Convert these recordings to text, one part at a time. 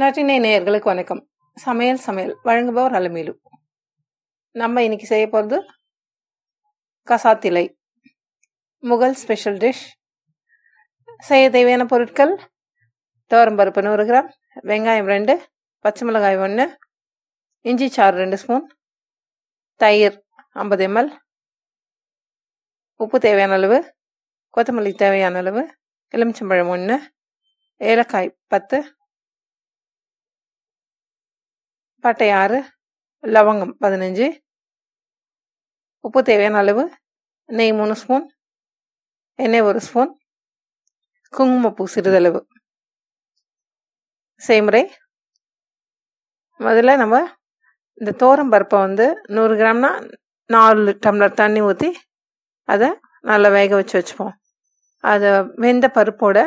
நற்றினை நேயர்களுக்கு வணக்கம். சமையல் சமையல் வழங்குபவர் அலமேலு. நம்ம இன்னைக்கு செய்ய போகிறது கசாத்திலை. முகல் ஸ்பெஷல் டிஷ் செய்ய தேவையான பொருட்கள் பருப்பு நூறு கிராம் வெங்காயம் ரெண்டு பச்சை மிளகாய் ஒன்று இஞ்சி சாறு ரெண்டு ஸ்பூன் தயிர் ஐம்பது எம்எல் உப்பு தேவையான அளவு கொத்தமல்லி தேவையான அளவு எலுமிச்சம்பழம் ஒன்று ஏலக்காய் பத்து பட்டை ஆறு லவங்கம் பதினஞ்சு. உப்பு தேவையான அளவு நெய் மூணு ஸ்பூன் எண்ணெய் ஒரு ஸ்பூன் குங்குமப்பூ சிறிதளவு. செய்முறை. முதல்ல நம்ம இந்த தோரம் பருப்பை வந்து நூறு கிராம்னா நாலு டம்ளர் தண்ணி ஊற்றி அதை நல்லா வேக வச்சு வச்சுப்போம். அதை வெந்த பருப்போட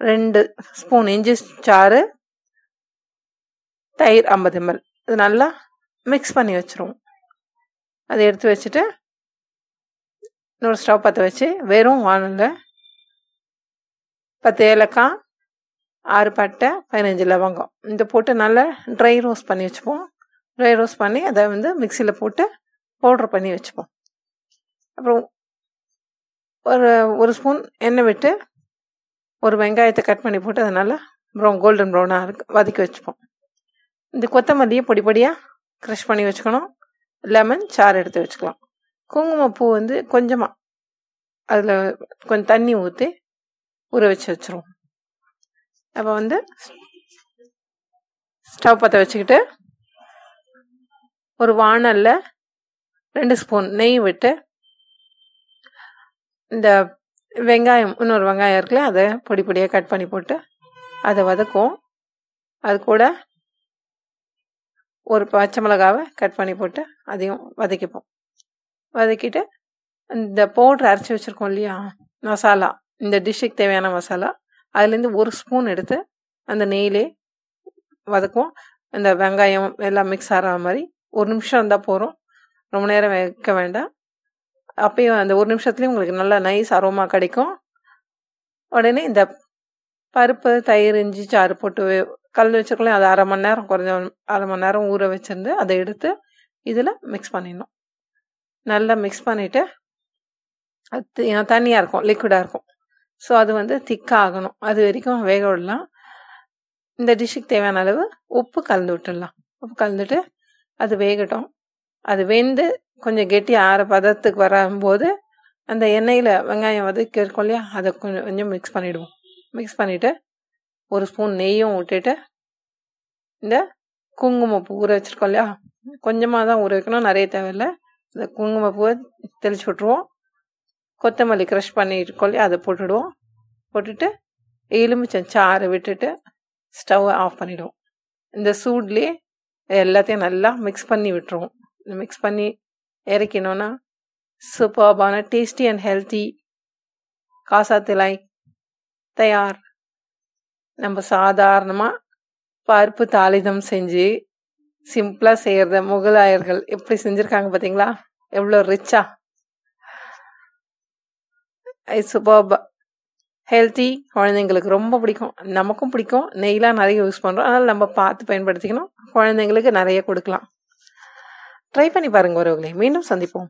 ரெண்டு ஸ்பூன் இஞ்சி சாறு தயிர் ஐம்பது எம்எல் இது நல்லா மிக்ஸ் பண்ணி வச்சுருவோம். அதை எடுத்து வச்சுட்டு இன்னொரு ஸ்டவ் பற்ற வச்சு வெறும் வானலில் பத்து ஏலக்காய் ஆறு பட்டை பதினஞ்சு லவங்கம். இந்த போட்டு நல்லா ட்ரை ரோஸ்ட் பண்ணி வச்சுப்போம். ட்ரை ரோஸ்ட் பண்ணி அதை வந்து மிக்சியில் போட்டு பவுட்ரு பண்ணி வச்சுப்போம். அப்புறம் ஒரு ஒரு ஸ்பூன் எண்ணெய் விட்டு ஒரு வெங்காயத்தை கட் பண்ணி போட்டு அதை நல்லா ப்ரௌன் கோல்டன் ப்ரௌனாக வதக்கி வச்சுப்போம். இந்த கொத்தமல்லியை பொடி பொடியாக க்ரஷ் பண்ணி வச்சுக்கணும். லெமன் சாறு எடுத்து வச்சுக்கலாம். குங்குமப்பூ வந்து கொஞ்சமாக அதில் கொஞ்சம் தண்ணி ஊற்றி ஊற வச்சு வச்சுருவோம். அப்போ வந்து ஸ்டவ் பற்ற வச்சுக்கிட்டு ஒரு வானலில் ரெண்டு ஸ்பூன் நெய் விட்டு இந்த வெங்காயம் இன்னொரு வெங்காயம் இருக்குல்ல அதை பொடி பொடியாக கட் பண்ணி போட்டு அதை வதக்கும் அது கூட ஒரு பச்சை மிளகாவை கட் பண்ணி போட்டு அதையும் வதக்கிப்போம். வதக்கிட்டு இந்த பவுட்ரு அரைச்சி வச்சுருக்கோம் இல்லையா? மசாலா. இந்த டிஷ்ஷுக்கு தேவையான மசாலா. அதுலேருந்து ஒரு ஸ்பூன் எடுத்து அந்த நெய்லே வதக்குவோம். இந்த வெங்காயம் எல்லாம் மிக்ஸ் ஆகிற மாதிரி ஒரு நிமிஷம் இருந்தால் போகிறோம் ரொம்ப நேரம் வைக்க வேண்டாம். அப்பயும் அந்த ஒரு நிமிஷத்துலேயும் உங்களுக்கு நல்லா நைஸ் அரோமா கிடைக்கும். உடனே இந்த பருப்பு தயிர் இஞ்சி சாறு போட்டு கல் வச்சுருக்கலாம் அது அரை மணி நேரம் குறைஞ்ச அரை மணி நேரம் ஊற வச்சுருந்து அதை எடுத்து இதில் மிக்ஸ் பண்ணிடணும். நல்லா மிக்ஸ் பண்ணிவிட்டு அது தண்ணியாக இருக்கும் லிக்விடாக இருக்கும். ஸோ அது வந்து திக்காக ஆகணும். அது வரைக்கும் வேக விடலாம். இந்த டிஷ்ஷுக்கு தேவையான அளவு உப்பு கலந்து விட்டுடலாம். உப்பு கலந்துட்டு அது வேகட்டும். அது வெந்து கொஞ்சம் கெட்டி ஆற பதத்துக்கு வரும்போது அந்த எண்ணெயில் வெங்காயம் வதக்கி இருக்கும் இல்லையா அதை கொஞ்சம் கொஞ்சம் மிக்ஸ் பண்ணிவிடுவோம் மிக்ஸ் பண்ணிவிட்டு ஒரு ஸ்பூன் நெய்யும் விட்டுட்டு இந்த குங்குமப்பூ ஊற வச்சுருக்கோம் இல்லையா? கொஞ்சமாக தான் ஊற வைக்கணும் நிறைய தேவையில்லை. இந்த குங்குமப்பூவை தெளிச்சு விட்ருவோம் கொத்தமல்லி க்ரஷ் பண்ணியிருக்கோம் இல்லையா அதை போட்டுடுவோம். போட்டுட்டு எலுமிச்சம் சாறு விட்டுட்டு ஸ்டவ்வை ஆஃப் பண்ணிவிடுவோம் இந்த சூட்லேயே எல்லாத்தையும் நல்லா மிக்ஸ் பண்ணி விட்டுருவோம். மிக்ஸ் பண்ணி இறக்கினோன்னா சூப்பர்பான டேஸ்டி அண்ட் ஹெல்த்தி காசா திலாய் தயார். நம்ம சாதாரணமாக பருப்பு தாளிதம் செஞ்சு சிம்பிளாக செய்கிறத முகலாயர்கள் எப்படி செஞ்சுருக்காங்க பார்த்தீங்களா எவ்வளோ ரிச்சா சூப்பர் ஹெல்த்தி குழந்தைங்களுக்கு ரொம்ப பிடிக்கும். நமக்கும் பிடிக்கும். நெய்லாம் நிறைய யூஸ் பண்ணுறோம் அதனால் நம்ம பார்த்து பயன்படுத்திக்கணும். குழந்தைங்களுக்கு நிறைய கொடுக்கலாம். ட்ரை பண்ணி பாருங்கள் ஒருவங்களே மீண்டும் சந்திப்போம்.